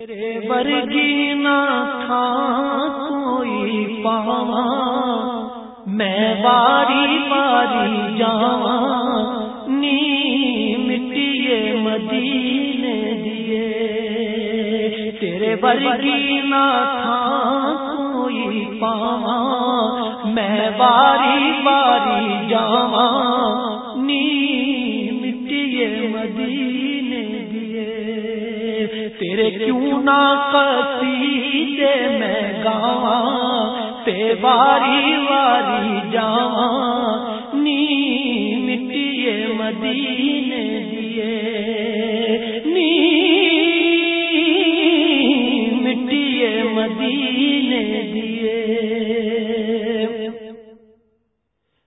ورگی نہ تھا کوئی پاوا، میں باری باری جا نی مٹی مدینے دیے۔ تیرے ورگی نہ تھا کوئی پاوا، میں باری باری جا تیرے کیوں نہ قصیدے میں گاواں تے واری واری جاواں نی مٹی مدینے دیے۔ نی مٹی مدینے دیے۔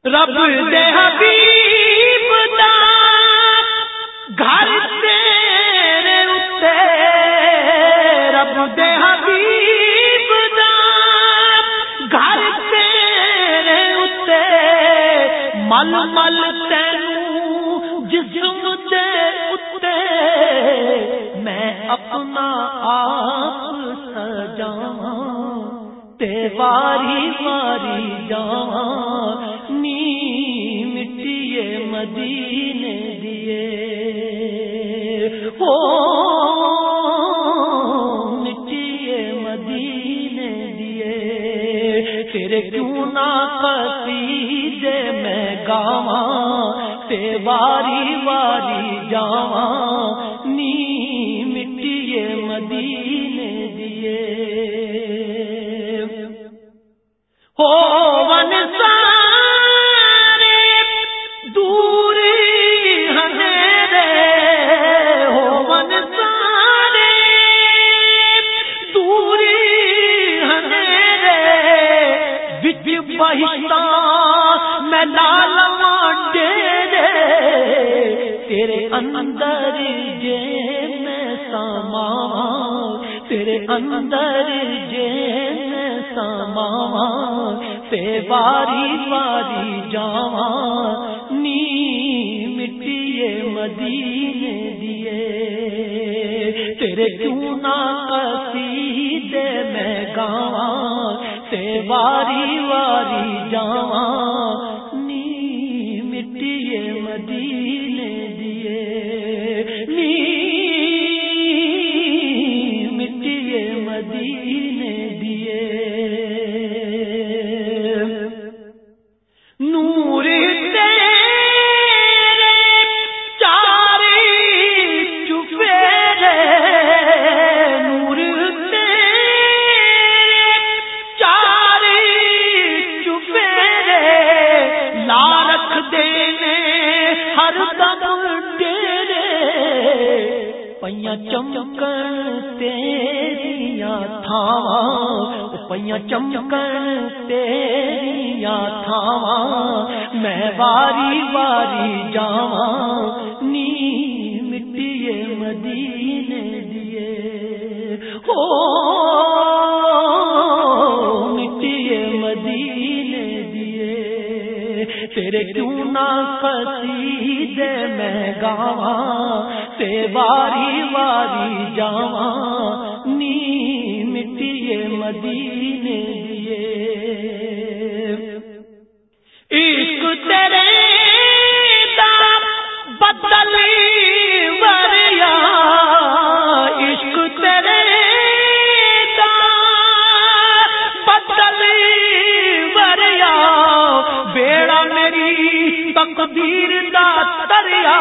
رب دے تینوں اتے میں اپنا آپ سجا تے واری واری نی مٹی مدی تیرے کیوں نہ قصیدے میں گاواں تے واری واری جاواں میں لال ڈیرے تیرے اندر جے میں ساما تیرے اندر جے میں ساما تے باری باری جاواں نی مٹی مدینے دیے۔ تیرے کیوں نہ قصیدے میں گاواں تے باری باری جاواں ہر دم ڈیرے پیا چمکن تیریاں تھاواں پیا چمکن تیریاں تھاواں میں واری واری جاواں نی مٹی مدینے دیے۔ ہو تیرے کیوں نہ قصیدے میں گاواں تے واری واری جاواں نی مٹی مدینے پیر دا دریا،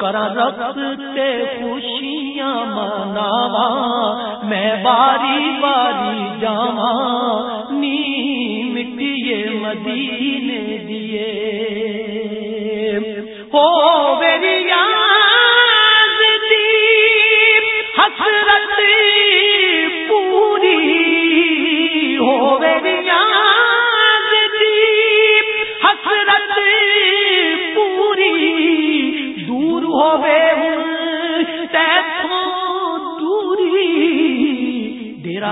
کرا رقص تے خوشیاں مناوا میں باری باری جاواں نی مٹی مدینے دیے۔ ہو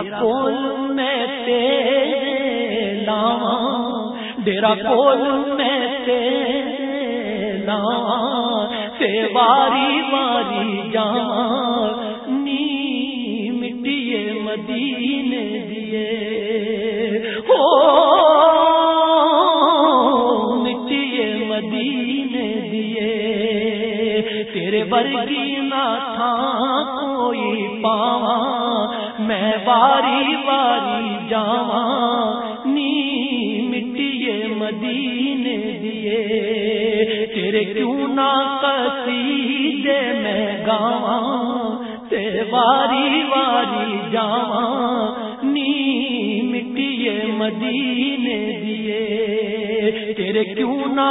ڈیرا کول میں تیرے نام ڈیرا کول میں تیرے نام سے واری واری جان تیرے ورگی نہ تھا کوئی پاوا میں باری باری جاوا نی مٹی مدینے دیے، تیرے کیوں نہ کسی دے میں گاوا تے باری باری جاوا نی مٹی مدینے دیے۔ تیرے کیوں نہ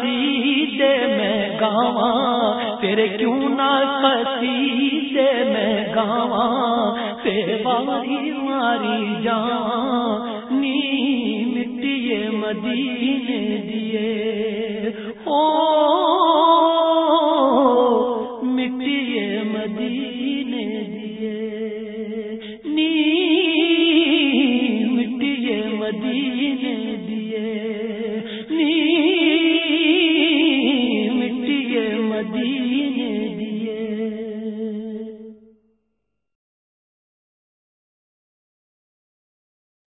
کسی میں گاواں؟ تیرے کیوں نہ کسی میں گاواں؟ تے باری ماری جان نی مٹی مدینے